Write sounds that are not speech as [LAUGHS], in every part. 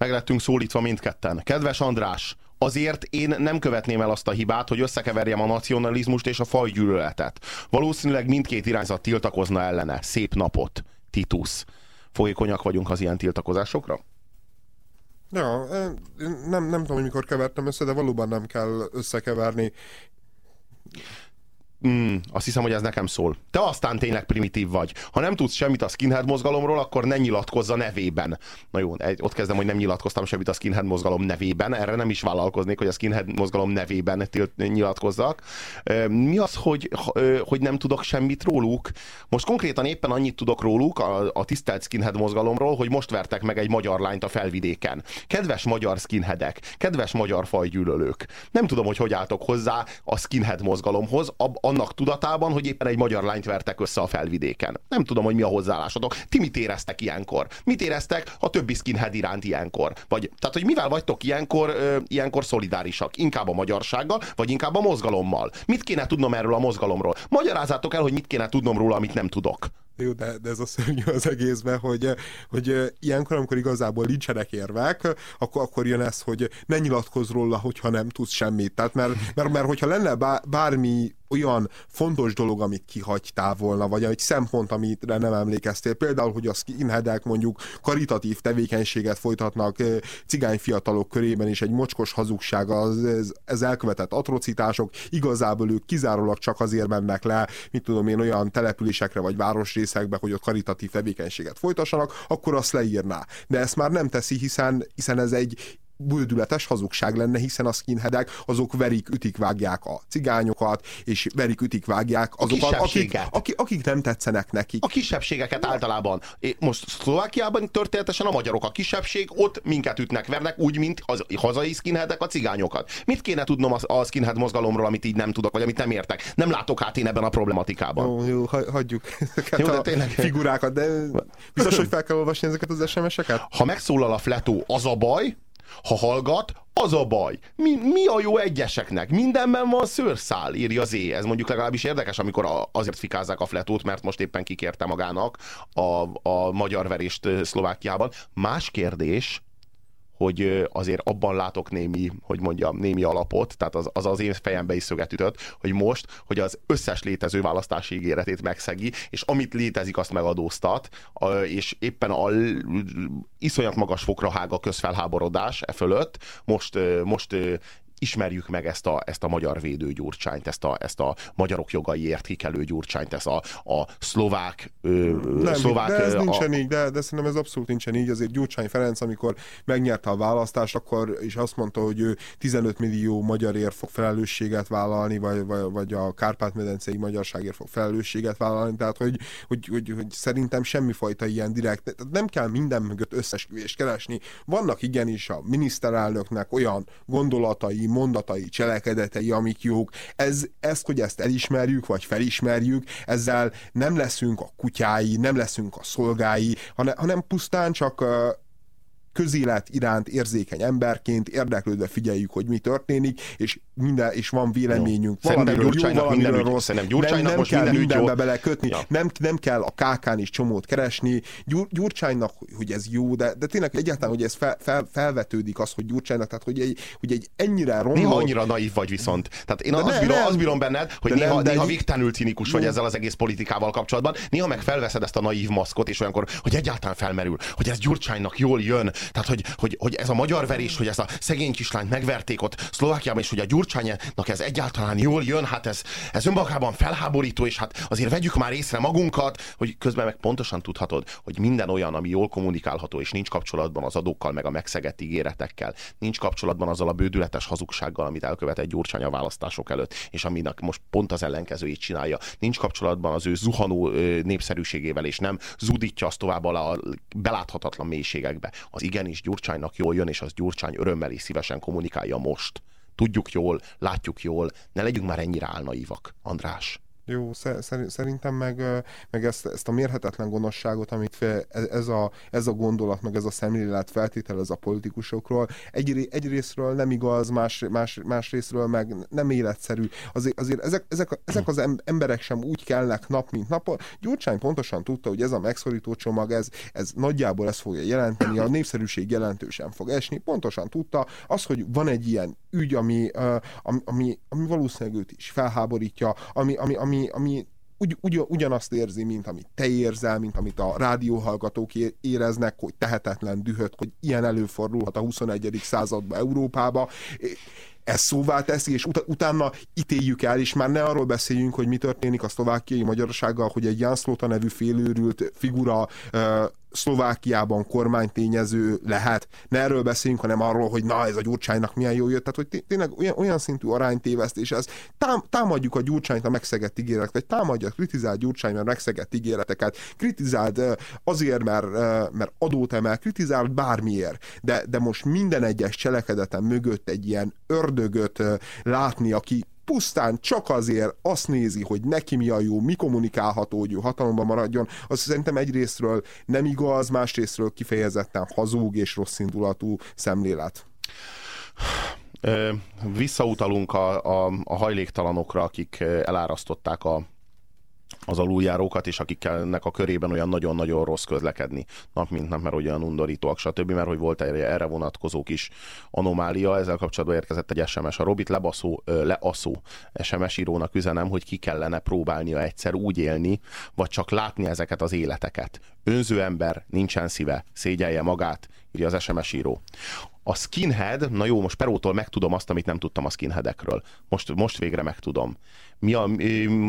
Meg lettünk szólítva mindketten. Kedves András, azért én nem követném el azt a hibát, hogy összekeverjem a nacionalizmust és a fajgyűlöletet. Valószínűleg mindkét irányzat tiltakozna ellene. Szép napot, Titus. Folyékonyak vagyunk az ilyen tiltakozásokra? Ja, nem, nem tudom, hogy mikor kevertem össze, de valóban nem kell összekeverni. Mm, azt hiszem, hogy ez nekem szól. Te aztán tényleg primitív vagy. Ha nem tudsz semmit a skinhead mozgalomról, akkor ne nyilatkozz a nevében. Na jó, ott kezdem, hogy nem nyilatkoztam semmit a skinhead mozgalom nevében. Erre nem is vállalkoznék, hogy a skinhead mozgalom nevében tilt, nyilatkozzak. Mi az, hogy, hogy nem tudok semmit róluk? Most konkrétan éppen annyit tudok róluk, a, a tisztelt skinhead mozgalomról, hogy most vertek meg egy magyar lányt a felvidéken. Kedves magyar skinheadek, kedves magyar fajgyűlölők. Nem tudom, hogy hogy álltok hozzá a skinhead mozgalomhoz, ab, annak tudatában, hogy éppen egy magyar lányt vertek össze a felvidéken. Nem tudom, hogy mi a hozzáállásotok. Ti mit éreztek ilyenkor? Mit éreztek a többi skinhead iránt ilyenkor? Vagy, tehát, hogy mivel vagytok ilyenkor, ö, ilyenkor szolidárisak? Inkább a magyarsággal, vagy inkább a mozgalommal? Mit kéne tudnom erről a mozgalomról? Magyarázzátok el, hogy mit kéne tudnom róla, amit nem tudok. Jó, de, de ez a szörnyű az egészben, hogy, hogy ilyenkor, amikor igazából nincsenek érvek, akkor, akkor jön ez, hogy ne nyilatkozz róla, hogyha nem tudsz semmit. Tehát mert, mert, mert hogyha lenne bármi olyan fontos dolog, amit kihagytál volna, vagy egy szempont, amire nem emlékeztél. Például, hogy a skinheadek mondjuk karitatív tevékenységet folytatnak cigány fiatalok körében, és egy mocskos hazugság az, ez, elkövetett atrocitások, igazából ők kizárólag csak azért mennek le, mit tudom én, olyan településekre vagy városrészekbe, hogy ott karitatív tevékenységet folytassanak, akkor azt leírná. De ezt már nem teszi, hiszen, hiszen ez egy bődületes hazugság lenne, hiszen a skinheadek azok verik, ütik, vágják a cigányokat, és verik, ütik, vágják azokat, akik, akik, akik nem tetszenek nekik. A kisebbségeket általában. Most Szlovákiában történetesen a magyarok a kisebbség, ott minket ütnek, vernek, úgy, mint az hazai skinheadek a cigányokat. Mit kéne tudnom a skinhead mozgalomról, amit így nem tudok, vagy amit nem értek? Nem látok hát én ebben a problematikában. Jó, jó hagyjuk [LAUGHS] ezeket jó, de tényleg... a figurákat, de biztos, hogy fel kell olvasni ezeket az SMS-eket? Ha megszólal a fletó, az a baj, ha hallgat, az a baj. Mi, mi a jó egyeseknek? Mindenben van szőrszál, írja Z. Ez mondjuk legalábbis érdekes, amikor a, azért fikázzák a fletót, mert most éppen kikérte magának a, a magyar verést Szlovákiában. Más kérdés, hogy azért abban látok némi, hogy mondjam, némi alapot, tehát az az, az én fejembe is szöget ütött, hogy most, hogy az összes létező választási ígéretét megszegi, és amit létezik, azt megadóztat, és éppen a iszonyat magas fokra hág a közfelháborodás e fölött, most, most ismerjük meg ezt a, ezt a magyar védő gyurcsányt, ezt a, ezt a magyarok jogaiért kikelő gyurcsányt, ezt a, a szlovák... Ö, Nem, szlovák de ez a, nincsen így, de, de szerintem ez abszolút nincsen így. Azért Gyurcsány Ferenc, amikor megnyerte a választást, akkor is azt mondta, hogy ő 15 millió magyarért fog felelősséget vállalni, vagy, vagy, vagy a Kárpát-medencei magyarságért fog felelősséget vállalni, tehát hogy, hogy, hogy, hogy szerintem semmifajta ilyen direkt, nem kell minden mögött összesküvést keresni. Vannak igenis a miniszterelnöknek olyan gondolatai, mondatai, cselekedetei, amik jók. Ez, ezt, hogy ezt elismerjük, vagy felismerjük, ezzel nem leszünk a kutyái, nem leszünk a szolgái, hanem, hanem pusztán csak közélet iránt érzékeny emberként érdeklődve figyeljük, hogy mi történik, és minden, és van véleményünk. Jó. Gyurcsánynak jó, minden rossz. Szerintem Gyurcsánynak nem, nem most kell minden mindenbe jó. belekötni, ja. nem, nem kell a kákán is csomót keresni. Gyur, Gyurcsánynak, hogy ez jó, de, de tényleg egyáltalán, hogy ez fel, fel, felvetődik az, hogy Gyurcsánynak, tehát hogy egy, hogy egy ennyire romlott... Néha annyira naív vagy viszont. Tehát én azt, ne, bírom, nem. azt bírom benned, hogy De néha, nem, de néha végtelenül cinikus vagy ezzel az egész politikával kapcsolatban. Néha meg felveszed ezt a naív maszkot, és olyankor, hogy egyáltalán felmerül, hogy ez Gyurcsánynak jól jön. Tehát, hogy, hogy, hogy ez a magyar verés, hogy ezt a szegény kislányt megverték ott Szlovákiában, és hogy a Gyurcsány Gyurcsánynak ez egyáltalán jól jön, hát ez, ez önmagában felháborító, és hát azért vegyük már észre magunkat, hogy közben meg pontosan tudhatod, hogy minden olyan, ami jól kommunikálható, és nincs kapcsolatban az adókkal, meg a megszegett ígéretekkel, nincs kapcsolatban azzal a bődületes hazugsággal, amit elkövetett Gyurcsány a választások előtt, és aminek most pont az ellenkezőjét csinálja. Nincs kapcsolatban az ő zuhanó népszerűségével, és nem zudítja azt tovább a beláthatatlan mélységekbe. Az igenis Gyurcsánynak jól jön, és az Gyurcsány örömmel és szívesen kommunikálja most. Tudjuk jól, látjuk jól, ne legyünk már ennyire álnaivak, András. Jó, szerintem meg, meg ezt, ezt a mérhetetlen gonoszságot, amit e, ez a, ez a gondolat, meg ez a szemlélet feltételez a politikusokról, egy, egyrésztről nem igaz, más, más, más részről meg nem életszerű. Azért, azért ezek, ezek, ezek az emberek sem úgy kellnek nap, mint nap. Gyurcsány pontosan tudta, hogy ez a megszorító csomag, ez, ez nagyjából ezt fogja jelenteni, a népszerűség jelentősen fog esni. Pontosan tudta, az, hogy van egy ilyen ügy, ami, ami, ami, ami valószínűleg őt is felháborítja, ami, ami, ami ami, ugy, ugy, ugyanazt érzi, mint amit te érzel, mint amit a rádióhallgatók éreznek, hogy tehetetlen dühöt, hogy ilyen előfordulhat a 21. században Európába ez szóvá teszi, és ut- utána ítéljük el, és már ne arról beszéljünk, hogy mi történik a szlovákiai magyarsággal, hogy egy Jan Slota nevű félőrült figura Szlovákiában kormánytényező lehet. Ne erről beszéljünk, hanem arról, hogy na, ez a Gyurcsánynak milyen jó jött. Tehát, hogy tényleg olyan, olyan szintű aránytévesztés ez. Tám, támadjuk a Gyurcsányt a megszegett ígéret, vagy támadja, kritizált Gyurcsány, mert megszegett ígéreteket, kritizált azért, mert, mert adót emel, kritizált bármiért. De, de most minden egyes cselekedetem mögött egy ilyen ördögöt látni, aki pusztán csak azért azt nézi, hogy neki mi a jó, mi kommunikálható, hogy ő hatalomban maradjon, az szerintem egyrésztről nem igaz, másrésztről kifejezetten hazug és rosszindulatú szemlélet. Visszautalunk a, a, a hajléktalanokra, akik elárasztották a az aluljárókat, és akiknek a körében olyan nagyon-nagyon rossz közlekedni nap mint nap, mert olyan undorítóak, stb., mert hogy volt erre vonatkozó kis anomália, ezzel kapcsolatban érkezett egy SMS. A Robit lebaszó, leaszó SMS írónak üzenem, hogy ki kellene próbálnia egyszer úgy élni, vagy csak látni ezeket az életeket. Önző ember, nincsen szíve, szégyelje magát, írja az SMS író. A skinhead, na jó, most Perótól megtudom azt, amit nem tudtam a skinheadekről. Most, most végre megtudom. Mi a,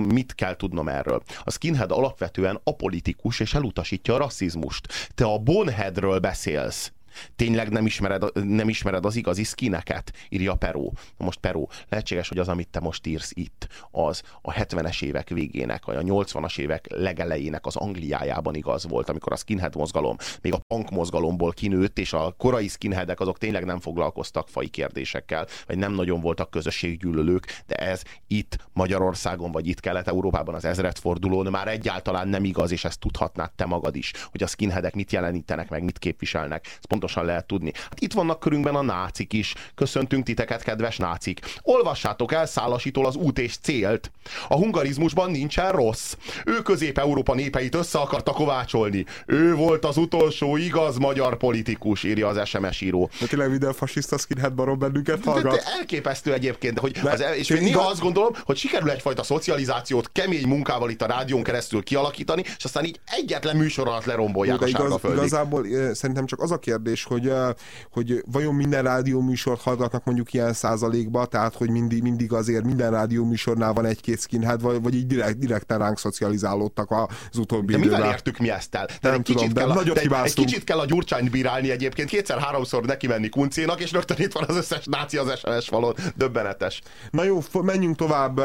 mit kell tudnom erről? A skinhead alapvetően apolitikus és elutasítja a rasszizmust. Te a bonheadről beszélsz. Tényleg nem ismered, nem ismered az igazi skineket? Írja Peró. Most Peró, lehetséges, hogy az, amit te most írsz itt, az a 70-es évek végének, vagy a 80-as évek legelejének az Angliájában igaz volt, amikor a skinhead mozgalom még a punk mozgalomból kinőtt, és a korai skinheadek azok tényleg nem foglalkoztak fai kérdésekkel, vagy nem nagyon voltak közösséggyűlölők, de ez itt Magyarországon, vagy itt Kelet-Európában az ezredfordulón már egyáltalán nem igaz, és ezt tudhatnád te magad is, hogy a skinheadek mit jelenítenek, meg mit képviselnek. Ez pontosan lehet tudni. Hát itt vannak körünkben a nácik is. Köszöntünk titeket, kedves nácik. Olvassátok el Szálasítól az út és célt. A hungarizmusban nincsen rossz. Ő Közép-Európa népeit össze akarta kovácsolni. Ő volt az utolsó igaz magyar politikus, írja az SMS író. De tényleg minden fasiszta skinhead barom bennünket hallgat. De, de elképesztő egyébként, hogy az, és én néha azt gondolom, hogy sikerül egyfajta szocializációt kemény munkával itt a rádión keresztül kialakítani, és aztán így egyetlen műsor alatt lerombolják de a igaz, Igazából szerintem csak az a kérdés, kérdés, hogy, hogy vajon minden rádió műsort hallgatnak mondjuk ilyen százalékba, tehát hogy mindig, mindig azért minden rádió műsornál van egy-két skinhead, vagy, vagy így direkt, direkten ránk szocializálódtak az utóbbi de időben. mivel értük mi ezt el? Nem egy tudom, kicsit de kell a, de egy kicsit kell a gyurcsányt bírálni egyébként, kétszer-háromszor neki menni kuncénak, és rögtön itt van az összes náci az SMS falon. Döbbenetes. Na jó, menjünk tovább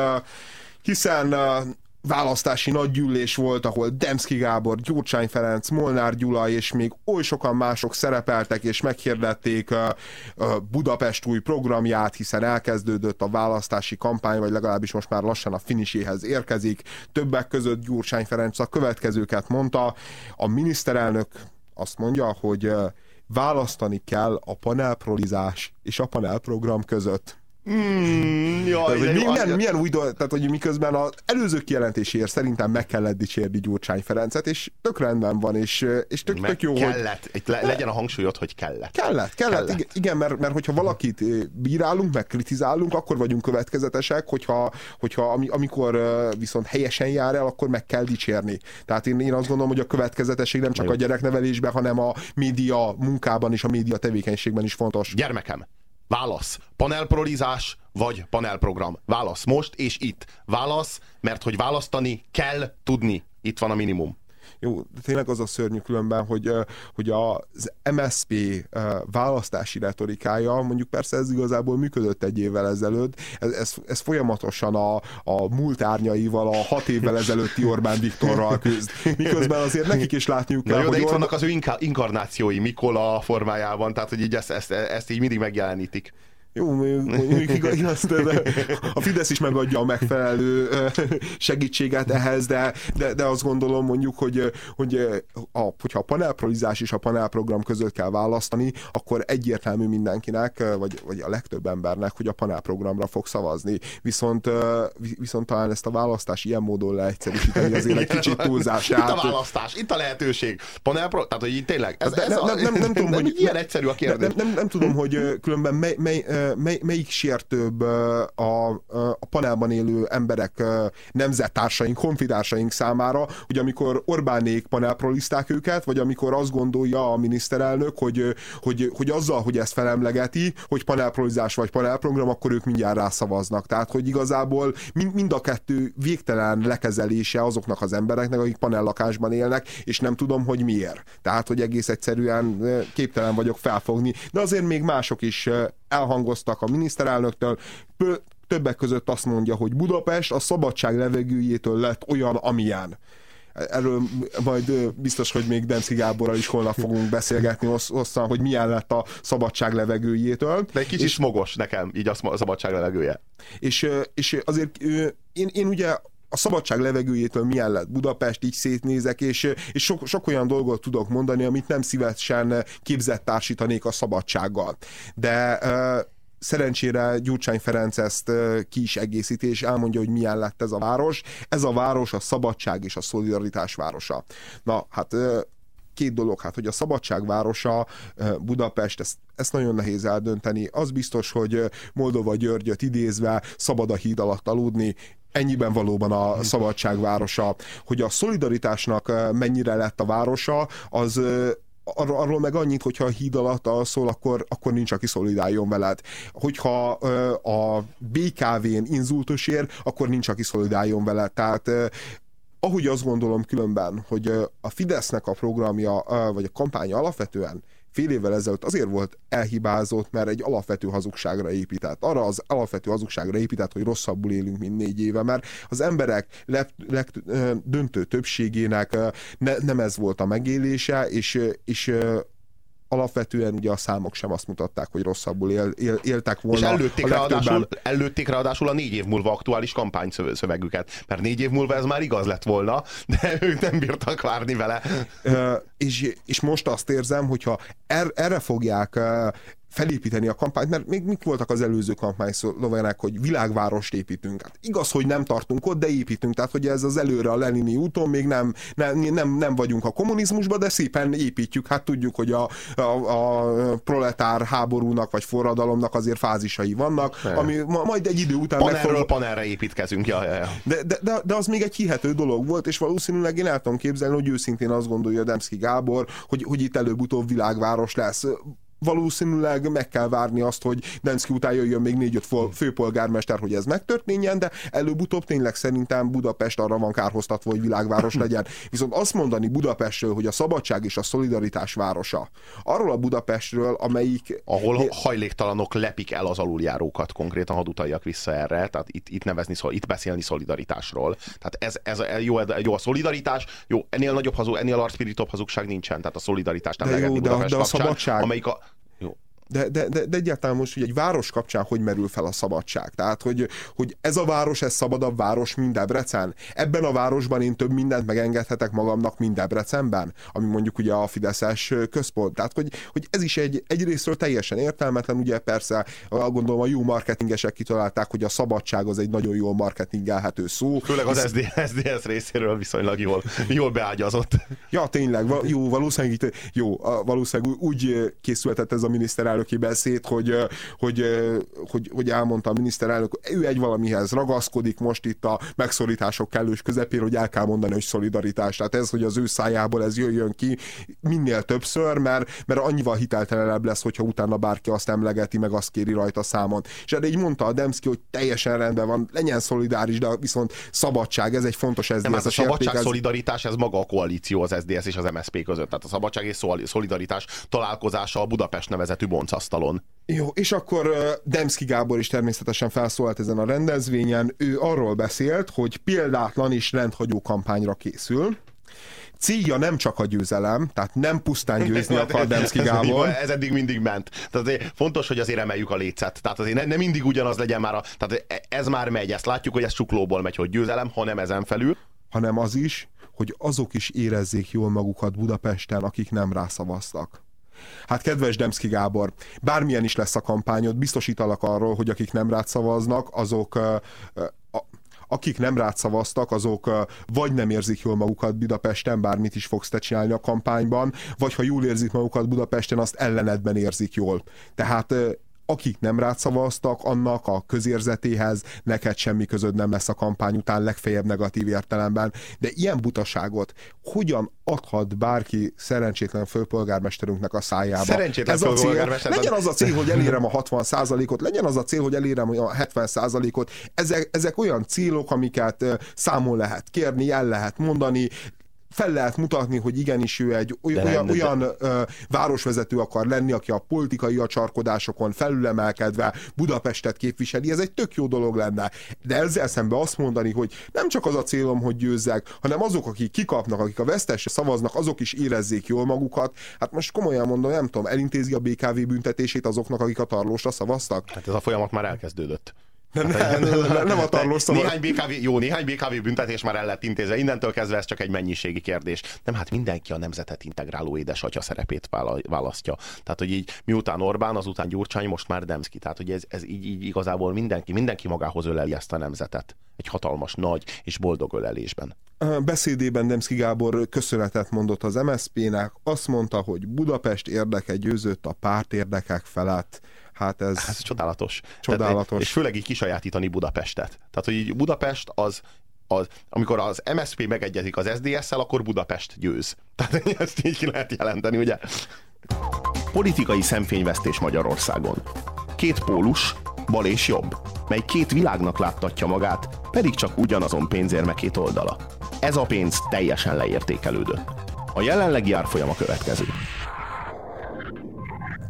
hiszen választási nagygyűlés volt, ahol Demszki Gábor, Gyurcsány Ferenc, Molnár Gyula és még oly sokan mások szerepeltek és meghirdették Budapest új programját, hiszen elkezdődött a választási kampány, vagy legalábbis most már lassan a finiséhez érkezik. Többek között Gyurcsány Ferenc a következőket mondta. A miniszterelnök azt mondja, hogy választani kell a panelprolizás és a panelprogram között. Mm, jaj, tehát, hogy milyen, milyen új dolog, tehát hogy miközben az előző kijelentéséért szerintem meg kellett dicsérni Gyurcsány Ferencet, és tök rendben van, és, és tök, tök jó, kellett. hogy... Le, legyen a hangsúlyod, hogy kellett. Kellett, kellett, kellett. igen, mert, mert hogyha valakit eh, bírálunk, meg kritizálunk, akkor vagyunk következetesek, hogyha, hogyha amikor eh, viszont helyesen jár el, akkor meg kell dicsérni. Tehát én, én azt gondolom, hogy a következetesség nem csak a gyereknevelésben, hanem a média munkában és a média tevékenységben is fontos. Gyermekem, Válasz. Panelprolizás vagy panelprogram? Válasz most és itt. Válasz, mert hogy választani kell tudni. Itt van a minimum. Jó, tényleg az a szörnyű különben, hogy, hogy az MSP választási retorikája, mondjuk persze ez igazából működött egy évvel ezelőtt, ez, ez, ez folyamatosan a, a múlt árnyaival, a hat évvel ezelőtti Orbán Viktorral küzd. Miközben azért nekik is látniuk kell, Na jó, de itt Orbán... vannak az ő inkarnációi Mikola formájában, tehát hogy így ezt, ezt, ezt így mindig megjelenítik. Jó, mondjuk igaz, de a Fidesz is megadja a megfelelő segítséget ehhez, de, de, de azt gondolom mondjuk, hogy, hogy a, hogyha a panelprolizás és a panelprogram között kell választani, akkor egyértelmű mindenkinek, vagy, vagy a legtöbb embernek, hogy a panelprogramra fog szavazni. Viszont, viszont talán ezt a választás ilyen módon leegyszerűsíteni azért egy kicsit túlzás. Itt a választás, itt a lehetőség. Panelpro, tehát hogy így tényleg, ez, ez nem, a, nem, nem, [LAUGHS] nem, tudom, hogy ilyen egyszerű a kérdés. Nem, nem, nem tudom, hogy különben mely, mely, mely, melyik sértőbb a, a panelban élő emberek, nemzettársaink, honfitársaink számára, hogy amikor Orbánék panelproliszták őket, vagy amikor azt gondolja a miniszterelnök, hogy, hogy, hogy azzal, hogy ezt felemlegeti, hogy panelprolizás vagy panelprogram, akkor ők mindjárt rászavaznak. Tehát, hogy igazából mind, mind a kettő végtelen lekezelése azoknak az embereknek, akik panellakásban élnek, és nem tudom, hogy miért. Tehát, hogy egész egyszerűen képtelen vagyok felfogni. De azért még mások is elhangoztak a miniszterelnöktől, többek között azt mondja, hogy Budapest a szabadság levegőjétől lett olyan, amilyen. Erről majd biztos, hogy még Demszki Gáborral is holnap fogunk beszélgetni hosszan, hogy milyen lett a szabadság levegőjétől. De egy kicsit és, smogos nekem, így a szabadság levegője. És, és azért én, én ugye a szabadság levegőjétől milyen lett Budapest, így szétnézek, és, és sok, sok olyan dolgot tudok mondani, amit nem szívesen képzett társítanék a szabadsággal. De szerencsére Gyurcsány Ferenc ezt ki is egészíti, és elmondja, hogy milyen lett ez a város. Ez a város a szabadság és a szolidaritás városa. Na, hát két dolog, hát hogy a szabadságvárosa Budapest, ezt, ezt nagyon nehéz eldönteni. Az biztos, hogy Moldova Györgyöt idézve szabad a híd alatt aludni, ennyiben valóban a szabadságvárosa. Hogy a szolidaritásnak mennyire lett a városa, az arról, arról meg annyit, hogyha a híd alatt szól, akkor, akkor nincs, aki szolidáljon veled. Hogyha a BKV-n inzultus ér, akkor nincs, aki szolidáljon veled. Tehát ahogy azt gondolom különben, hogy a Fidesznek a programja, vagy a kampánya alapvetően fél évvel ezelőtt azért volt elhibázott, mert egy alapvető hazugságra épített. Arra az alapvető hazugságra épített, hogy rosszabbul élünk, mint négy éve, mert az emberek leg, leg, döntő többségének ne, nem ez volt a megélése, és, és alapvetően ugye a számok sem azt mutatták, hogy rosszabbul él, él, éltek volna. És előtték, ráadásul, előtték ráadásul a négy év múlva aktuális kampányszövegüket, mert négy év múlva ez már igaz lett volna, de [LAUGHS] ők nem bírtak várni vele. Uh, és, és most azt érzem, hogyha er, erre fogják felépíteni a kampányt, mert még mik voltak az előző kampányszlovenek, hogy világvárost építünk. Hát igaz, hogy nem tartunk ott, de építünk, tehát hogy ez az előre a Lenini úton, még nem, nem, nem, nem vagyunk a kommunizmusban, de szépen építjük. Hát tudjuk, hogy a, a, a proletár háborúnak vagy forradalomnak azért fázisai vannak, ne. ami majd egy idő után Panelről megfog... panelre építkezünk. Ja, ja, ja. De, de, de, de, az még egy hihető dolog volt, és valószínűleg én el tudom képzelni, hogy őszintén azt gondolja Demszki Gábor, hogy, hogy itt előbb-utóbb világváros lesz valószínűleg meg kell várni azt, hogy Denszki után jöjjön még négy-öt főpolgármester, hogy ez megtörténjen, de előbb-utóbb tényleg szerintem Budapest arra van kárhoztatva, hogy világváros [LAUGHS] legyen. Viszont azt mondani Budapestről, hogy a szabadság és a szolidaritás városa, arról a Budapestről, amelyik... Ahol hajléktalanok lepik el az aluljárókat, konkrétan hadd utaljak vissza erre, tehát itt, itt nevezni, itt beszélni szolidaritásról. Tehát ez, ez jó, jó a szolidaritás, jó, ennél nagyobb hazug, ennél arcpirítóbb hazugság nincsen, tehát a szolidaritás nem de jó, de, de a szabadság, amelyik a, Jo. De, de, de, de egyáltalán most, hogy egy város kapcsán hogy merül fel a szabadság? Tehát, hogy, hogy ez a város, ez szabadabb város, mint Debrecen? Ebben a városban én több mindent megengedhetek magamnak, mint Debrecenben? Ami mondjuk ugye a Fideszes központ. Tehát, hogy, hogy ez is egy, egyrésztről teljesen értelmetlen, ugye persze, gondolom a jó marketingesek kitalálták, hogy a szabadság az egy nagyon jól marketingelhető szó. Főleg az hisz... SZDSZ részéről viszonylag jól, jól beágyazott. Ja, tényleg, jó, valószínűleg, jó, valószínűleg úgy készülhetett ez a miniszter miniszterelnöki beszéd, hogy, hogy, hogy, hogy elmondta a miniszterelnök, ő egy valamihez ragaszkodik most itt a megszorítások kellős közepén, hogy el kell mondani, hogy szolidaritás. Tehát ez, hogy az ő szájából ez jöjjön ki minél többször, mert, mert annyival hiteltelenebb lesz, hogyha utána bárki azt emlegeti, meg azt kéri rajta számon. És erre így mondta a Demszki, hogy teljesen rendben van, legyen szolidáris, de viszont szabadság, ez egy fontos ez. Nem, ez a szabadság, ez... szolidaritás, ez maga a koalíció az SZDSZ és az MSZP között. Tehát a szabadság és szolidaritás találkozása a Budapest nevezetű boncasztalon. Jó, és akkor Demszki Gábor is természetesen felszólalt ezen a rendezvényen. Ő arról beszélt, hogy példátlan és rendhagyó kampányra készül. Célja nem csak a győzelem, tehát nem pusztán győzni akar [LAUGHS] Demszki Gábor. Ez eddig mindig ment. Tehát azért fontos, hogy azért emeljük a lécet. Tehát azért nem ne mindig ugyanaz legyen már a... Tehát ez már megy, ezt látjuk, hogy ez csuklóból megy, hogy győzelem, hanem ezen felül. Hanem az is, hogy azok is érezzék jól magukat Budapesten, akik nem rászavaztak. Hát kedves Demszki Gábor, bármilyen is lesz a kampányod, biztosítalak arról, hogy akik nem rád szavaznak, azok akik nem rád szavaztak, azok vagy nem érzik jól magukat Budapesten, bármit is fogsz te csinálni a kampányban, vagy ha jól érzik magukat Budapesten, azt ellenedben érzik jól. Tehát akik nem rád szavaztak, annak a közérzetéhez neked semmi közöd nem lesz a kampány után, legfeljebb negatív értelemben. De ilyen butaságot hogyan adhat bárki szerencsétlen főpolgármesterünknek a szájába? Szerencsétlen Ez a cél, legyen az a cél, hogy elérem a 60%-ot, legyen az a cél, hogy elérem a 70%-ot. Ezek, ezek olyan célok, amiket számon lehet kérni, el lehet mondani, fel lehet mutatni, hogy igenis ő egy olyan, nem, olyan de... ö, városvezető akar lenni, aki a politikai acsarkodásokon felülemelkedve Budapestet képviseli, ez egy tök jó dolog lenne. De ezzel szemben azt mondani, hogy nem csak az a célom, hogy győzzek, hanem azok, akik kikapnak, akik a vesztesre szavaznak, azok is érezzék jól magukat. Hát most komolyan mondom, nem tudom, elintézi a BKV büntetését azoknak, akik a tarlósra szavaztak? Hát ez a folyamat már elkezdődött. Nem, nem, nem, nem a tarlós szava. Néhány BKV, jó, néhány BKV büntetés már el lett intézve, innentől kezdve ez csak egy mennyiségi kérdés. Nem, hát mindenki a nemzetet integráló édesatya szerepét választja. Tehát, hogy így miután Orbán, azután Gyurcsány, most már Demszki. Tehát, hogy ez, ez így, így igazából mindenki, mindenki magához öleli ezt a nemzetet. Egy hatalmas, nagy és boldog ölelésben. Beszédében Demszki Gábor köszönetet mondott az MSZP-nek, azt mondta, hogy Budapest érdeke győzött a párt érdekek felett Hát ez, ez csodálatos. Csodálatos. Tehát, és főleg így kisajátítani Budapestet. Tehát, hogy Budapest az, az, amikor az MSZP megegyezik az SDS-szel, akkor Budapest győz. Tehát [LAUGHS] ezt így ki lehet jelenteni, ugye? Politikai szemfényvesztés Magyarországon. Két pólus, bal és jobb, mely két világnak láttatja magát, pedig csak ugyanazon pénzérme két oldala. Ez a pénz teljesen leértékelődött. A jelenlegi árfolyam a következő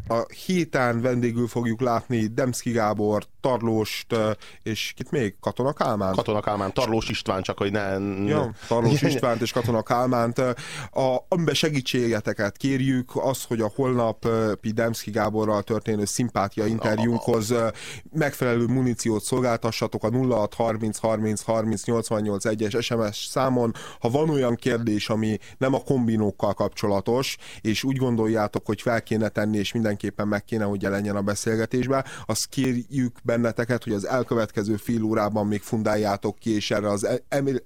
a héten vendégül fogjuk látni Demszki Gábor, Tarlóst, és kit még? Katona Kálmán? Katona Kálmán, Tarlós István, csak hogy ne... Ja, Tarlós [LAUGHS] Istvánt és Katona Kálmánt. A, amiben segítségeteket kérjük, az, hogy a holnapi Demszki Gáborral történő szimpátia interjúnkhoz megfelelő muníciót szolgáltassatok a 0630 30 30 88 1-es SMS számon. Ha van olyan kérdés, ami nem a kombinókkal kapcsolatos, és úgy gondoljátok, hogy fel kéne tenni, és mindenképpen meg kéne, hogy jelenjen a beszélgetésbe, azt kérjük be benneteket, hogy az elkövetkező fél órában még fundáljátok ki, és erre az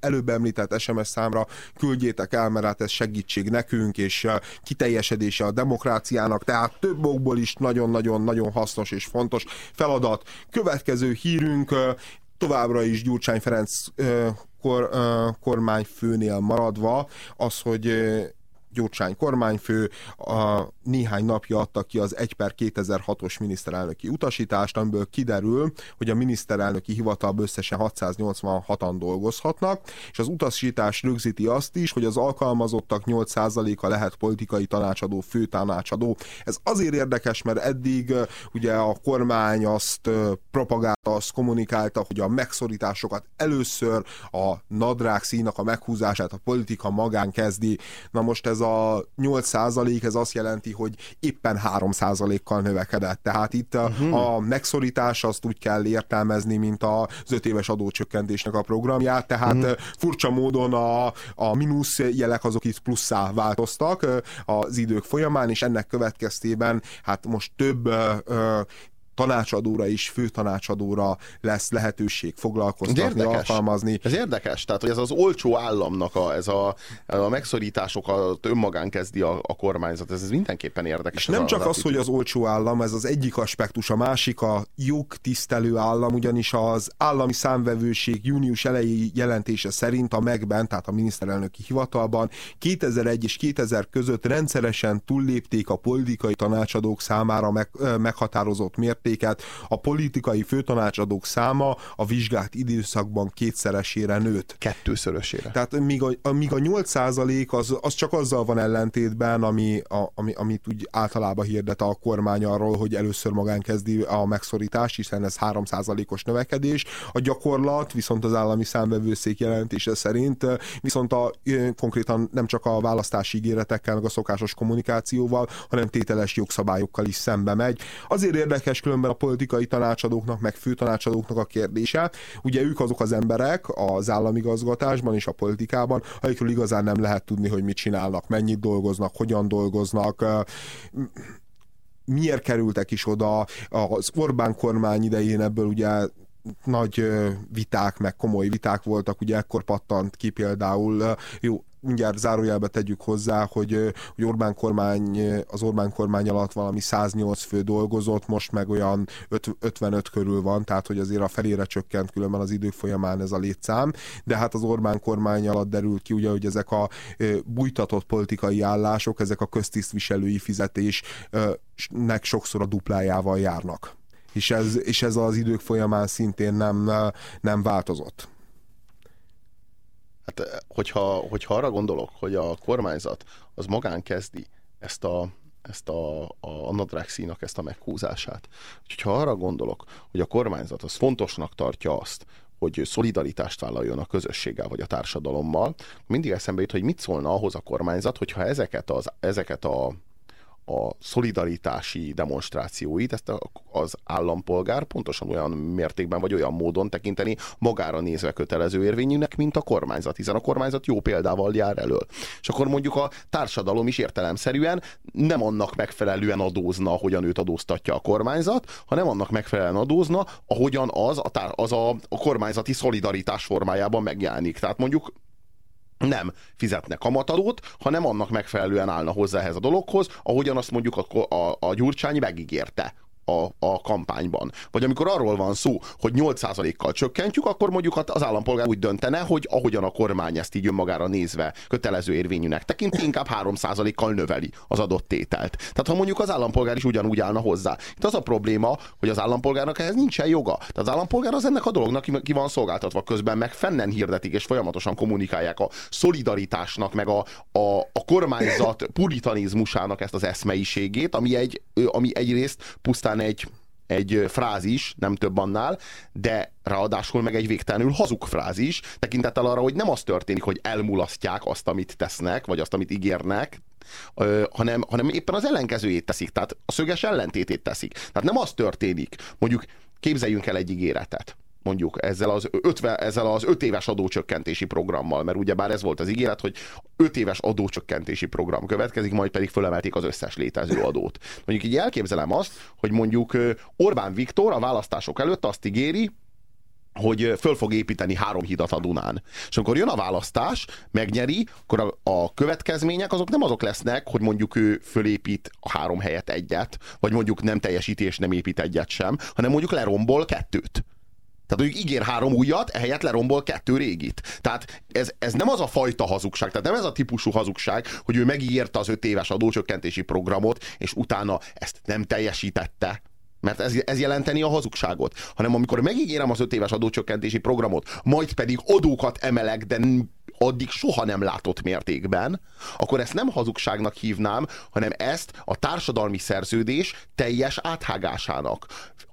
előbb említett SMS számra küldjétek el, mert hát ez segítség nekünk, és kiteljesedése a demokráciának, tehát több okból is nagyon-nagyon-nagyon hasznos és fontos feladat. Következő hírünk továbbra is Gyurcsány Ferenc kor, kormányfőnél maradva, az, hogy Gyurcsány kormányfő a néhány napja adta ki az 1 per 2006-os miniszterelnöki utasítást, amiből kiderül, hogy a miniszterelnöki hivatalban összesen 686-an dolgozhatnak, és az utasítás rögzíti azt is, hogy az alkalmazottak 8%-a lehet politikai tanácsadó, főtanácsadó. Ez azért érdekes, mert eddig ugye a kormány azt propagálta, azt kommunikálta, hogy a megszorításokat először a nadrág színak a meghúzását a politika magán kezdi. Na most ez a 8% ez azt jelenti, hogy éppen 3%-kal növekedett. Tehát itt uh-huh. a megszorítás azt úgy kell értelmezni, mint az 5 éves adócsökkentésnek a programját, tehát uh-huh. furcsa módon a, a mínusz jelek azok itt plusszá változtak az idők folyamán, és ennek következtében hát most több tanácsadóra és főtanácsadóra lesz lehetőség foglalkoztatni, alkalmazni. Ez érdekes, tehát hogy ez az olcsó államnak a, ez a, a megszorításokat önmagán kezdi a, a kormányzat, ez, ez mindenképpen érdekes. És nem csak az, az, hogy az olcsó állam, ez az egyik aspektus, a másik a jogtisztelő állam, ugyanis az állami számvevőség június elejé jelentése szerint a megben, tehát a miniszterelnöki hivatalban 2001 és 2000 között rendszeresen túllépték a politikai tanácsadók számára meg, meghatározott mértéket, a politikai főtanácsadók száma a vizsgált időszakban kétszeresére nőtt. Kettőszörösére. Tehát míg a, míg a 8 az, az csak azzal van ellentétben, ami, a, ami, amit úgy általában hirdet a kormány arról, hogy először magán kezdi a megszorítást, hiszen ez 3 os növekedés. A gyakorlat viszont az állami számvevőszék jelentése szerint viszont a, konkrétan nem csak a választási ígéretekkel, meg a szokásos kommunikációval, hanem tételes jogszabályokkal is szembe megy. Azért érdekes különben a politikai tanácsadóknak, meg főtanácsadóknak a kérdése. Ugye ők azok az emberek az államigazgatásban és a politikában, akikről igazán nem lehet tudni, hogy mit csinálnak, mennyit dolgoznak, hogyan dolgoznak, miért kerültek is oda. Az Orbán kormány idején ebből ugye nagy viták, meg komoly viták voltak, ugye ekkor pattant ki például, jó, mindjárt zárójelbe tegyük hozzá, hogy, hogy Orbán kormány, az Orbán kormány alatt valami 108 fő dolgozott, most meg olyan 55 körül van, tehát hogy azért a felére csökkent különben az idők folyamán ez a létszám, de hát az Orbán kormány alatt derült ki, ugye, hogy ezek a bújtatott politikai állások, ezek a köztisztviselői fizetésnek sokszor a duplájával járnak. És ez, és ez az idők folyamán szintén nem, nem változott. Hát, hogyha, hogyha arra gondolok, hogy a kormányzat az magán kezdi ezt a, ezt a, a, a nadrág színak ezt a meghúzását. Úgyhogy ha arra gondolok, hogy a kormányzat az fontosnak tartja azt, hogy szolidaritást vállaljon a közösséggel vagy a társadalommal, mindig eszembe jut, hogy mit szólna ahhoz a kormányzat, hogyha ezeket, az, ezeket a a szolidaritási demonstrációit, ezt az állampolgár pontosan olyan mértékben vagy olyan módon tekinteni magára nézve kötelező érvényűnek, mint a kormányzat, hiszen a kormányzat jó példával jár elől. És akkor mondjuk a társadalom is értelemszerűen nem annak megfelelően adózna, ahogyan őt adóztatja a kormányzat, hanem annak megfelelően adózna, ahogyan az a, tár- az a, kormányzati szolidaritás formájában megjelenik. Tehát mondjuk nem fizetne kamatadót, hanem annak megfelelően állna hozzá ehhez a dologhoz, ahogyan azt mondjuk a, a, a Gyurcsány megígérte a, a kampányban. Vagy amikor arról van szó, hogy 8%-kal csökkentjük, akkor mondjuk az állampolgár úgy döntene, hogy ahogyan a kormány ezt így önmagára nézve kötelező érvényűnek tekinti, inkább 3%-kal növeli az adott tételt. Tehát ha mondjuk az állampolgár is ugyanúgy állna hozzá. Itt az a probléma, hogy az állampolgárnak ehhez nincsen joga. Tehát az állampolgár az ennek a dolognak ki van szolgáltatva közben, meg fennen hirdetik és folyamatosan kommunikálják a szolidaritásnak, meg a, a, a kormányzat [LAUGHS] puritanizmusának ezt az eszmeiségét, ami, egy, ami egyrészt pusztán egy, egy frázis, nem több annál, de ráadásul meg egy végtelenül hazug frázis, tekintettel arra, hogy nem az történik, hogy elmulasztják azt, amit tesznek, vagy azt, amit ígérnek, hanem, hanem éppen az ellenkezőjét teszik, tehát a szöges ellentétét teszik. Tehát nem az történik, mondjuk képzeljünk el egy ígéretet mondjuk ezzel az, 50, ezzel az öt éves adócsökkentési programmal, mert ugye bár ez volt az ígéret, hogy öt éves adócsökkentési program következik, majd pedig fölemelték az összes létező adót. Mondjuk így elképzelem azt, hogy mondjuk Orbán Viktor a választások előtt azt ígéri, hogy föl fog építeni három hidat a Dunán. És amikor jön a választás, megnyeri, akkor a, a következmények azok nem azok lesznek, hogy mondjuk ő fölépít a három helyet egyet, vagy mondjuk nem teljesíti és nem épít egyet sem, hanem mondjuk lerombol kettőt. Tehát mondjuk ígér három újat, ehelyett lerombol kettő régit. Tehát ez, ez nem az a fajta hazugság, tehát nem ez a típusú hazugság, hogy ő megígérte az öt éves adócsökkentési programot, és utána ezt nem teljesítette. Mert ez, ez jelenteni a hazugságot. Hanem amikor megígérem az öt éves adócsökkentési programot, majd pedig adókat emelek, de addig soha nem látott mértékben, akkor ezt nem hazugságnak hívnám, hanem ezt a társadalmi szerződés teljes áthágásának.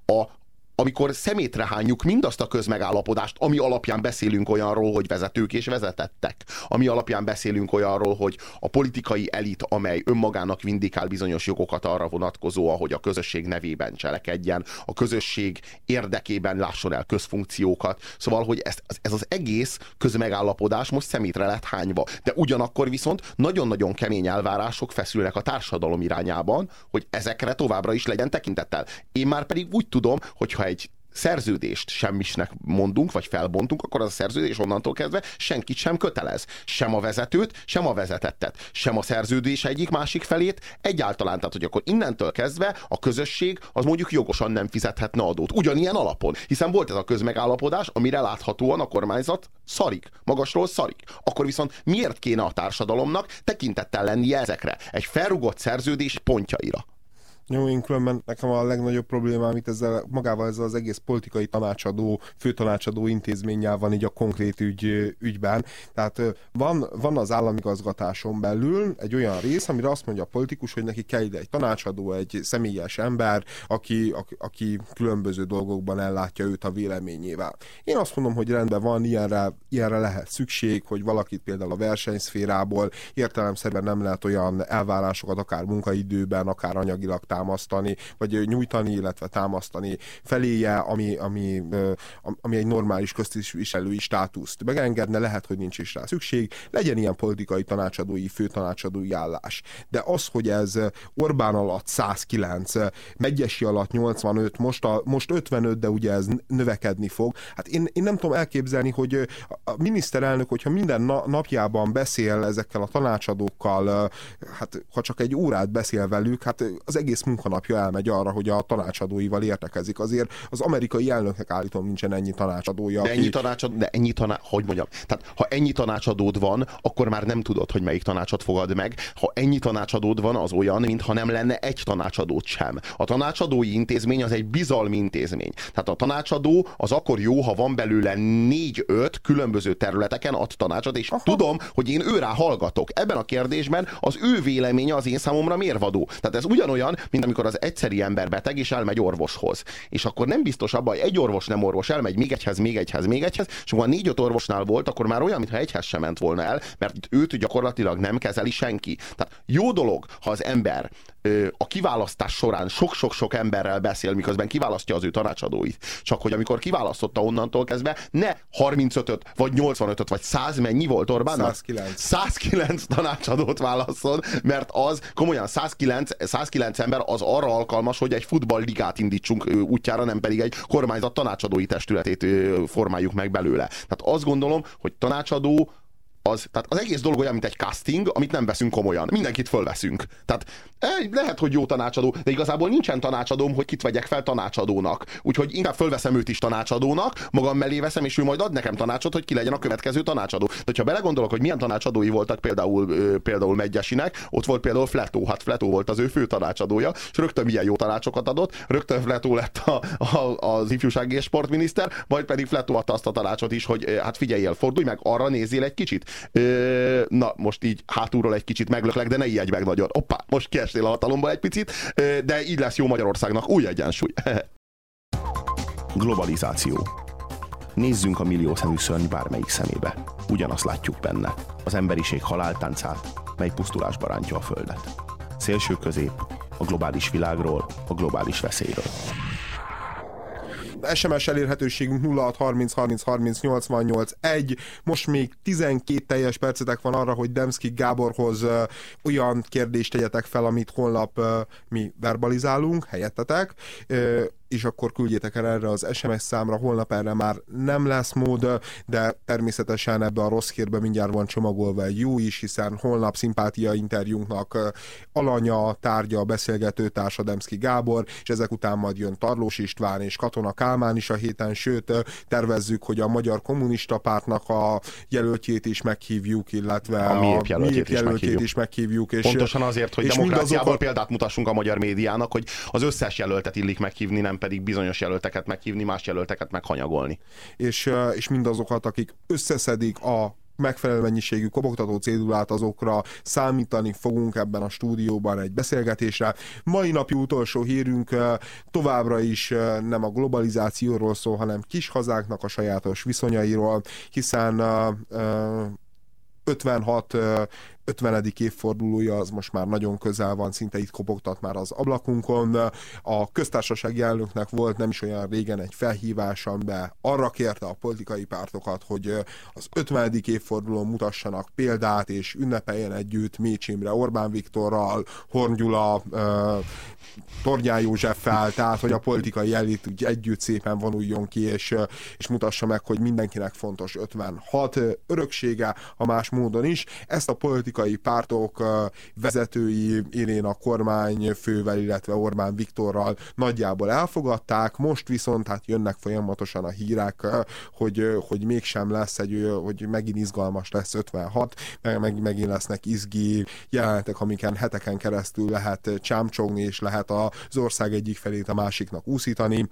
A amikor szemétre hányjuk mindazt a közmegállapodást, ami alapján beszélünk olyanról, hogy vezetők és vezetettek, ami alapján beszélünk olyanról, hogy a politikai elit, amely önmagának vindikál bizonyos jogokat arra vonatkozóan, hogy a közösség nevében cselekedjen, a közösség érdekében lásson el közfunkciókat. Szóval, hogy ez, ez az egész közmegállapodás most szemétre lett hányva. De ugyanakkor viszont nagyon-nagyon kemény elvárások feszülnek a társadalom irányában, hogy ezekre továbbra is legyen tekintettel. Én már pedig úgy tudom, hogyha egy szerződést semmisnek mondunk, vagy felbontunk, akkor az a szerződés onnantól kezdve senkit sem kötelez. Sem a vezetőt, sem a vezetettet. Sem a szerződés egyik másik felét, egyáltalán. Tehát, hogy akkor innentől kezdve a közösség az mondjuk jogosan nem fizethetne adót. Ugyanilyen alapon. Hiszen volt ez a közmegállapodás, amire láthatóan a kormányzat szarik. Magasról szarik. Akkor viszont miért kéne a társadalomnak tekintettel lennie ezekre? Egy felrugott szerződés pontjaira. Jó, én különben nekem a legnagyobb problémám itt ezzel, magával ezzel az egész politikai tanácsadó, főtanácsadó intézménnyel van így a konkrét ügy, ügyben. Tehát van, van az államigazgatáson belül egy olyan rész, amire azt mondja a politikus, hogy neki kell ide egy tanácsadó, egy személyes ember, aki, aki, aki különböző dolgokban ellátja őt a véleményével. Én azt mondom, hogy rendben van, ilyenre, ilyenre lehet szükség, hogy valakit például a versenyszférából értelemszerűen nem lehet olyan elvárásokat akár munkaidőben, akár anyagilag támasztani, vagy nyújtani, illetve támasztani feléje, ami, ami, ami egy normális köztisztviselői státuszt megengedne, lehet, hogy nincs is rá szükség, legyen ilyen politikai tanácsadói, főtanácsadói állás. De az, hogy ez Orbán alatt 109, Megyesi alatt 85, most, a, most 55, de ugye ez növekedni fog. Hát én, én nem tudom elképzelni, hogy a miniszterelnök, hogyha minden na, napjában beszél ezekkel a tanácsadókkal, hát ha csak egy órát beszél velük, hát az egész munkanapja elmegy arra, hogy a tanácsadóival értekezik. Azért az amerikai elnöknek állítom nincsen ennyi tanácsadója. De ennyi tanácsadó, de ennyi taná, hogy mondjam, tehát ha ennyi tanácsadód van, akkor már nem tudod, hogy melyik tanácsot fogad meg. Ha ennyi tanácsadód van, az olyan, mintha nem lenne egy tanácsadót sem. A tanácsadói intézmény az egy bizalmi intézmény. Tehát a tanácsadó az akkor jó, ha van belőle négy-öt különböző területeken ad tanácsot, és Aha. tudom, hogy én őrá hallgatok. Ebben a kérdésben az ő véleménye az én számomra mérvadó. Tehát ez ugyanolyan, mint amikor az egyszeri ember beteg, és elmegy orvoshoz. És akkor nem biztos abban, hogy egy orvos nem orvos, elmegy még egyhez, még egyhez, még egyhez, és amikor négy-öt orvosnál volt, akkor már olyan, mintha egyhez sem ment volna el, mert őt gyakorlatilag nem kezeli senki. Tehát jó dolog, ha az ember a kiválasztás során sok-sok-sok emberrel beszél, miközben kiválasztja az ő tanácsadóit. Csak hogy amikor kiválasztotta onnantól kezdve, ne 35-öt, vagy 85-öt, vagy 100 mennyi volt Orbán? 109. 109 tanácsadót válaszol, mert az komolyan 109, 109 ember az arra alkalmas, hogy egy futballligát indítsunk útjára, nem pedig egy kormányzat tanácsadói testületét formáljuk meg belőle. Tehát azt gondolom, hogy tanácsadó az, tehát az egész dolog olyan, mint egy casting, amit nem veszünk komolyan. Mindenkit fölveszünk. Tehát eh, lehet, hogy jó tanácsadó, de igazából nincsen tanácsadóm, hogy kit vegyek fel tanácsadónak. Úgyhogy inkább fölveszem őt is tanácsadónak, magam mellé veszem, és ő majd ad nekem tanácsot, hogy ki legyen a következő tanácsadó. De ha belegondolok, hogy milyen tanácsadói voltak például, például Megyesinek, ott volt például Fletó, hát Fletó volt az ő fő tanácsadója, és rögtön milyen jó tanácsokat adott, rögtön Fletó lett a, a, az ifjúsági és sportminiszter, majd pedig Fletó adta azt a tanácsot is, hogy hát figyeljél, fordulj meg, arra nézzél egy kicsit. Na, most így hátulról egy kicsit meglöklek, de ne ijedj meg nagyon. Oppá, most kiestél a hatalomba egy picit, de így lesz jó Magyarországnak új egyensúly. [LAUGHS] Globalizáció. Nézzünk a milliószemű szörny bármelyik szemébe. Ugyanazt látjuk benne. Az emberiség haláltáncát, mely pusztulásba rántja a Földet. Szélső közép, a globális világról, a globális veszélyről. SMS elérhetőségünk 0630 30 30 88 1. Most még 12 teljes percetek van arra, hogy Demszki Gáborhoz olyan kérdést tegyetek fel, amit holnap mi verbalizálunk, helyettetek. És akkor küldjétek el erre az SMS számra, holnap erre már nem lesz mód, de természetesen ebbe a rossz hírbe mindjárt van csomagolva egy jó is, hiszen holnap szimpátia interjúnknak alanya, tárgya, beszélgető társa Demszki Gábor, és ezek után majd jön Tarlós István és Katona Kálmán is a héten, sőt tervezzük, hogy a Magyar Kommunista Pártnak a jelöltjét is meghívjuk, illetve a, a miép jelöltjét, is, meghívjuk. is meghívjuk. És, Pontosan azért, hogy és demokráciából azokat... példát mutassunk a magyar médiának, hogy az összes jelöltet illik meghívni, nem pedig bizonyos jelölteket meghívni, más jelölteket meghanyagolni. És, és mindazokat, akik összeszedik a megfelelő mennyiségű kopogtató cédulát, azokra számítani fogunk ebben a stúdióban egy beszélgetésre. Mai napi utolsó hírünk továbbra is nem a globalizációról szól, hanem kis hazáknak a sajátos viszonyairól, hiszen 56 50. évfordulója az most már nagyon közel van, szinte itt kopogtat már az ablakunkon. A köztársasági elnöknek volt nem is olyan régen egy felhívás, amiben arra kérte a politikai pártokat, hogy az 50. évfordulón mutassanak példát, és ünnepeljen együtt Mécs Orbán Viktorral, Horn Gyula, Tornyán Józseffel, tehát hogy a politikai elit együtt szépen vonuljon ki, és, és mutassa meg, hogy mindenkinek fontos 56 öröksége, a más módon is. Ezt a politikai politikai pártok vezetői élén a kormány fővel, illetve Orbán Viktorral nagyjából elfogadták, most viszont hát jönnek folyamatosan a hírek, hogy, hogy mégsem lesz egy, hogy megint izgalmas lesz 56, meg, meg megint lesznek izgi jelenetek, amiken heteken keresztül lehet csámcsogni, és lehet az ország egyik felét a másiknak úszítani.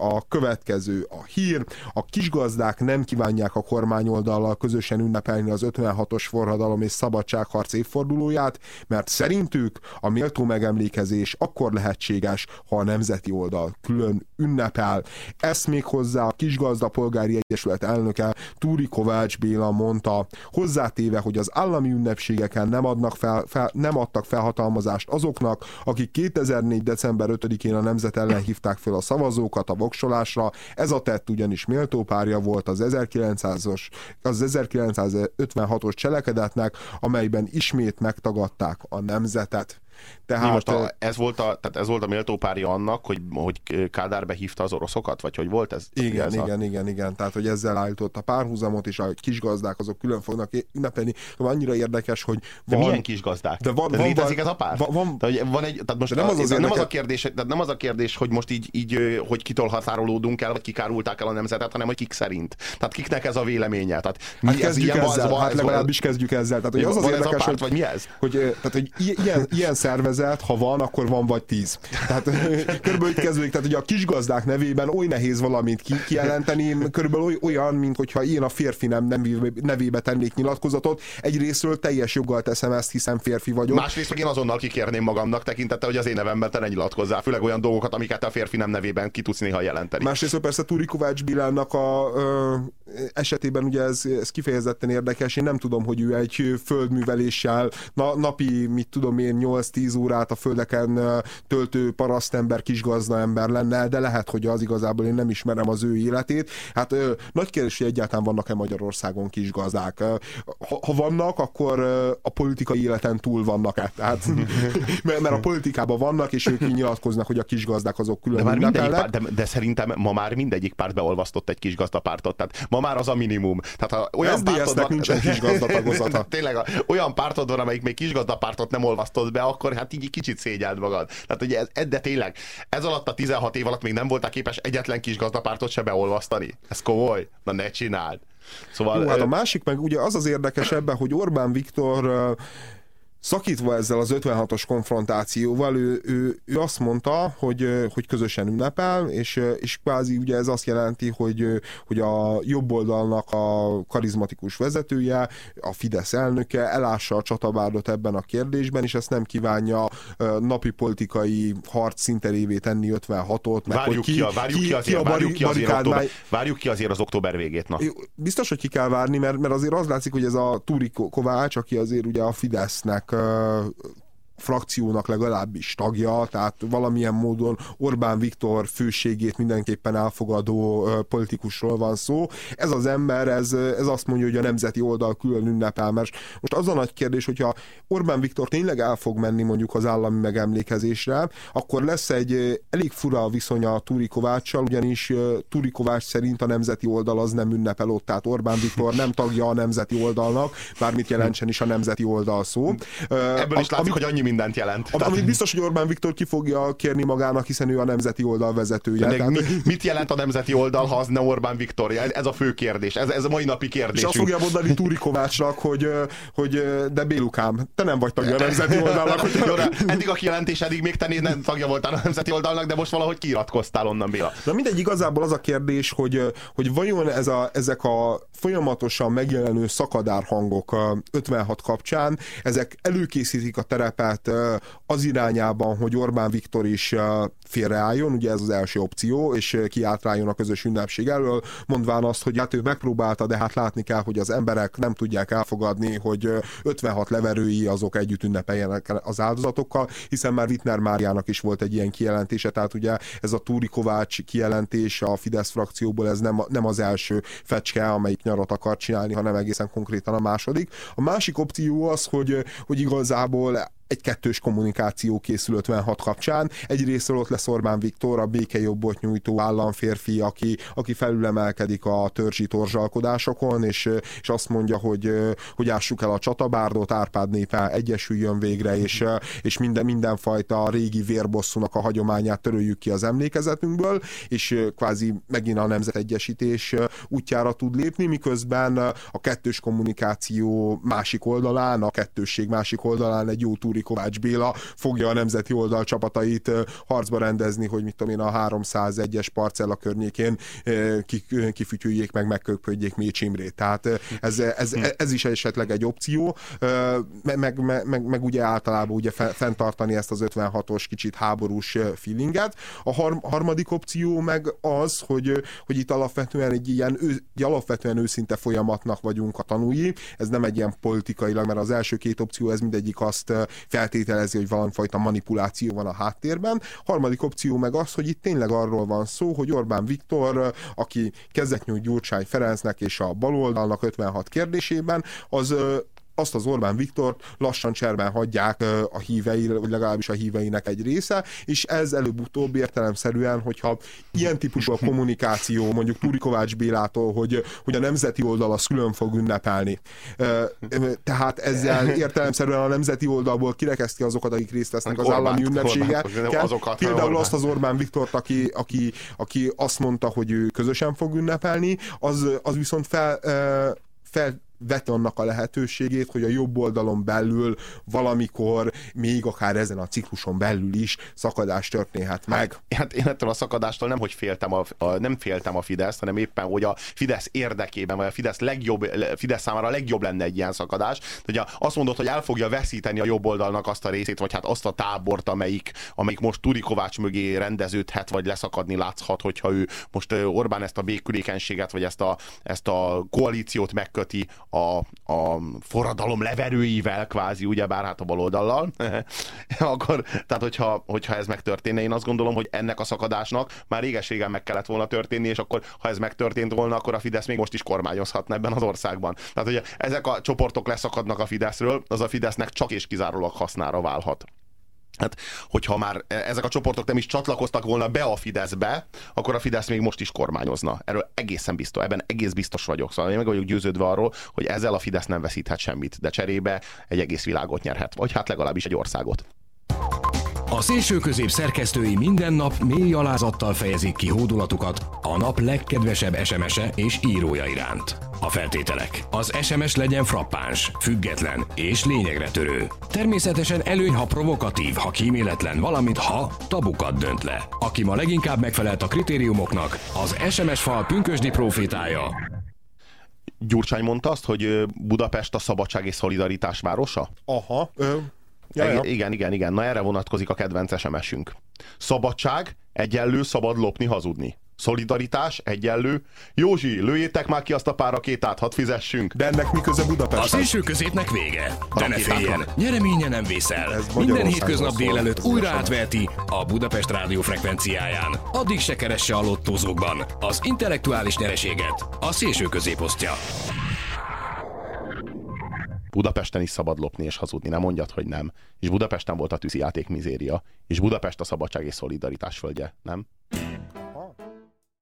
A következő a hír, a kisgazdák nem kívánják a kormányoldallal közösen ünnepelni az 56-os forradalom és szabad szabadságharc évfordulóját, mert szerintük a méltó megemlékezés akkor lehetséges, ha a nemzeti oldal külön ünnepel. Ezt még hozzá a Kisgazda Polgári Egyesület elnöke Túri Kovács Béla mondta, hozzátéve, hogy az állami ünnepségeken nem, adnak fel, fel, nem adtak felhatalmazást azoknak, akik 2004. december 5-én a nemzet ellen hívták fel a szavazókat a voksolásra. Ez a tett ugyanis méltó párja volt az 1900-os, az 1956-os cselekedetnek, amelyben ismét megtagadták a nemzetet. Tehát, most a, ez, volt a, tehát ez volt a méltó párja annak, hogy, hogy Kádár behívta az oroszokat, vagy hogy volt ez? Igen, ez igen, a... igen, igen. Tehát, hogy ezzel állított a párhuzamot, és a kisgazdák azok külön fognak ünnepelni. Annyira érdekes, hogy van... De milyen kisgazdák? De van, van, létezik ez a pár? Van, van, tehát, van egy, tehát most nem az, az, az nem, az a kérdés, tehát nem az a kérdés, hogy most így, így hogy kitől határolódunk el, vagy kikárulták el a nemzetet, hanem hogy kik szerint. Tehát kiknek ez a véleménye? Tehát mi hát kezdjük ez, ilyen, ezzel, hát legalábbis kezdjük ezzel. Tehát, hogy az az érdekes, párt, hogy, vagy mi ez? Hogy, tehát, hogy ilyen, ilyen szervezet, ha van, akkor van vagy tíz. Tehát [LAUGHS] körülbelül így kezdődik, tehát hogy a kisgazdák nevében oly nehéz valamit ki, kijelenteni, körülbelül olyan, mint hogyha én a férfi nem nevébe tennék nyilatkozatot. Egyrésztről teljes joggal teszem ezt, hiszen férfi vagyok. Másrészt meg én azonnal kikérném magamnak tekintette, hogy az én nevemben te ne nyilatkozzál, főleg olyan dolgokat, amiket a férfi nem nevében ki tudsz néha jelenteni. Másrészt persze Turi Kovács Bilának a ö, esetében ugye ez, ez kifejezetten érdekes. Én nem tudom, hogy ő egy földműveléssel na, napi, mit tudom én, 8-10 órát a földeken töltő parasztember, kisgazda ember lenne, de lehet, hogy az igazából én nem ismerem az ő életét. Hát ö, nagy kérdés, hogy egyáltalán vannak-e Magyarországon kisgazdák. Ha, ha vannak, akkor a politikai életen túl vannak-e. Tehát, [LAUGHS] mert a politikában vannak, és ők nyilatkoznak, hogy a kisgazdák azok külön de, már párt, de, de, szerintem ma már mindegyik párt beolvasztott egy kisgazdapártot. Tehát ma már az a minimum. Tehát ha olyan van, nincsen kisgazdatagozata. [LAUGHS] Tényleg, olyan pártod van, amelyik még kisgazdapártot nem olvasztott be, akkor hát így kicsit szégyeld magad. Tehát ugye ez, de tényleg, ez alatt a 16 év alatt még nem voltál képes egyetlen kis gazdapártot se beolvasztani. Ez komoly. Na ne csináld. Szóval, Jó, hát a másik meg ugye az az érdekes ebben, hogy Orbán Viktor szakítva ezzel az 56-os konfrontációval, ő, ő, ő azt mondta, hogy, hogy közösen ünnepel, és, és kvázi ugye ez azt jelenti, hogy, hogy a jobb oldalnak a karizmatikus vezetője, a Fidesz elnöke elássa a csatabárdot ebben a kérdésben, és ezt nem kívánja napi politikai harc szinterévé tenni 56-ot. Várjuk, ki, ki, várjuk, ki, ki, azért, ki várjuk, ki azért október, várjuk ki azért az október végét. Na. Biztos, hogy ki kell várni, mert, mert azért az látszik, hogy ez a Túri Kovács, aki azért ugye a Fidesznek как frakciónak legalábbis tagja, tehát valamilyen módon Orbán Viktor főségét mindenképpen elfogadó politikusról van szó. Ez az ember, ez, ez azt mondja, hogy a nemzeti oldal külön ünnepel, mert most az a nagy kérdés, hogyha Orbán Viktor tényleg el fog menni mondjuk az állami megemlékezésre, akkor lesz egy elég fura viszonya Turi Kovácssal, ugyanis Turi Kovács szerint a nemzeti oldal az nem ünnepel ott, tehát Orbán Viktor nem tagja a nemzeti oldalnak, bármit jelentsen is a nemzeti oldal szó. Ebből is látszik, hogy annyi mindent jelent. Ami Tehát... biztos, hogy Orbán Viktor ki fogja kérni magának, hiszen ő a nemzeti oldal vezetője. Tehát... Mi, mit jelent a nemzeti oldal, ha az ne Orbán Viktor? Ez a fő kérdés, ez, ez a mai napi kérdés. És azt fogja mondani Túri Kovácsnak, hogy, hogy de Bélukám, te nem vagy tagja a nemzeti oldalnak. Hogy... Jó, eddig a kijelentés, eddig még te nem tagja voltál a nemzeti oldalnak, de most valahogy kiiratkoztál onnan, Béla. Na mindegy, igazából az a kérdés, hogy, hogy vajon ez a, ezek a folyamatosan megjelenő szakadárhangok 56 kapcsán, ezek előkészítik a terepet az irányában, hogy Orbán Viktor is félreálljon, ugye ez az első opció, és kiátráljon a közös ünnepség elől, mondván azt, hogy hát ő megpróbálta, de hát látni kell, hogy az emberek nem tudják elfogadni, hogy 56 leverői azok együtt ünnepeljenek az áldozatokkal, hiszen már Wittner Máriának is volt egy ilyen kijelentése, tehát ugye ez a Túri Kovács kijelentés a Fidesz frakcióból, ez nem, nem az első fecske, amelyik nyarat akar csinálni, hanem egészen konkrétan a második. A másik opció az, hogy, hogy igazából egy kettős kommunikáció készül 56 kapcsán. Egyrésztről ott lesz Orbán Viktor, a békejobbot nyújtó államférfi, aki, aki felülemelkedik a törzsi torzsalkodásokon, és, és azt mondja, hogy, hogy ássuk el a csatabárdot, Árpád népe egyesüljön végre, és, és minden, mindenfajta régi vérbosszúnak a hagyományát töröljük ki az emlékezetünkből, és kvázi megint a nemzetegyesítés útjára tud lépni, miközben a kettős kommunikáció másik oldalán, a kettősség másik oldalán egy jó túl Túri Kovács Béla fogja a nemzeti oldal csapatait harcba rendezni, hogy mit tudom én, a 301-es parcella környékén kifütyüljék meg, megköpődjék Mécs Imrét. Tehát ez, ez, ez is esetleg egy opció, meg, meg, meg, meg ugye általában ugye fenntartani ezt az 56-os kicsit háborús feelinget. A har, harmadik opció meg az, hogy, hogy itt alapvetően egy ilyen egy alapvetően őszinte folyamatnak vagyunk a tanúi. Ez nem egy ilyen politikailag, mert az első két opció ez mindegyik azt feltételezi, hogy valamifajta manipuláció van a háttérben. Harmadik opció meg az, hogy itt tényleg arról van szó, hogy Orbán Viktor, aki kezet nyújt Gyurcsány Ferencnek és a baloldalnak 56 kérdésében, az azt az Orbán Viktort lassan cserben hagyják a hívei, vagy legalábbis a híveinek egy része, és ez előbb-utóbb értelemszerűen, hogyha ilyen típusú a kommunikáció, mondjuk Túri Kovács Bélától, hogy, hogy a nemzeti oldal az külön fog ünnepelni. Tehát ezzel értelemszerűen a nemzeti oldalból kirekeszti azokat, akik részt vesznek az állami ünnepségen. Például azt az Orbán Viktort, aki, aki, aki azt mondta, hogy ő közösen fog ünnepelni, az, az viszont fel, fel vet annak a lehetőségét, hogy a jobb oldalon belül valamikor, még akár ezen a cikluson belül is szakadás történhet meg. Hát, hát én ettől a szakadástól nem, hogy féltem a, a, nem féltem a Fidesz, hanem éppen, hogy a Fidesz érdekében, vagy a Fidesz, legjobb, Fidesz számára legjobb lenne egy ilyen szakadás. Hogy azt mondod, hogy el fogja veszíteni a jobb oldalnak azt a részét, vagy hát azt a tábort, amelyik, amelyik most Turi Kovács mögé rendeződhet, vagy leszakadni látszhat, hogyha ő most Orbán ezt a békülékenységet, vagy ezt a, ezt a koalíciót megköti a, a forradalom leverőivel, kvázi, ugyebár hát a baloldallal, [LAUGHS] akkor, tehát hogyha, hogyha ez megtörténne, én azt gondolom, hogy ennek a szakadásnak már réges-régen meg kellett volna történni, és akkor, ha ez megtörtént volna, akkor a Fidesz még most is kormányozhatna ebben az országban. Tehát, hogy ezek a csoportok leszakadnak a Fideszről, az a Fidesznek csak és kizárólag hasznára válhat. Hát, hogyha már ezek a csoportok nem is csatlakoztak volna be a Fideszbe, akkor a Fidesz még most is kormányozna. Erről egészen biztos, ebben egész biztos vagyok. Szóval én meg vagyok győződve arról, hogy ezzel a Fidesz nem veszíthet semmit, de cserébe egy egész világot nyerhet, vagy hát legalábbis egy országot. A szélső közép szerkesztői minden nap mély alázattal fejezik ki hódulatukat a nap legkedvesebb SMS-e és írója iránt. A feltételek. Az SMS legyen frappáns, független és lényegre törő. Természetesen előny, ha provokatív, ha kíméletlen, valamint ha tabukat dönt le. Aki ma leginkább megfelelt a kritériumoknak, az SMS fal pünkösdi profétája. Gyurcsány mondta azt, hogy Budapest a szabadság és szolidaritás városa? Aha. Ö, ja, ja. Igen, igen, igen. Na erre vonatkozik a kedvenc SMS-ünk. Szabadság, egyenlő, szabad lopni, hazudni. Szolidaritás egyenlő. Józsi, lőjétek már ki azt a pár rakétát, hadd fizessünk. De ennek mi köze Budapest? A szélső középnek vége. De ne féljen, nyereménye nem vészel. Minden hétköznap délelőtt újra átverti a Budapest rádió frekvenciáján. Addig se keresse a lottózókban az intellektuális nyereséget. A szélső középosztja. Budapesten is szabad lopni és hazudni, nem mondjad, hogy nem. És Budapesten volt a tűzijáték mizéria, és Budapest a szabadság és szolidaritás földje, nem?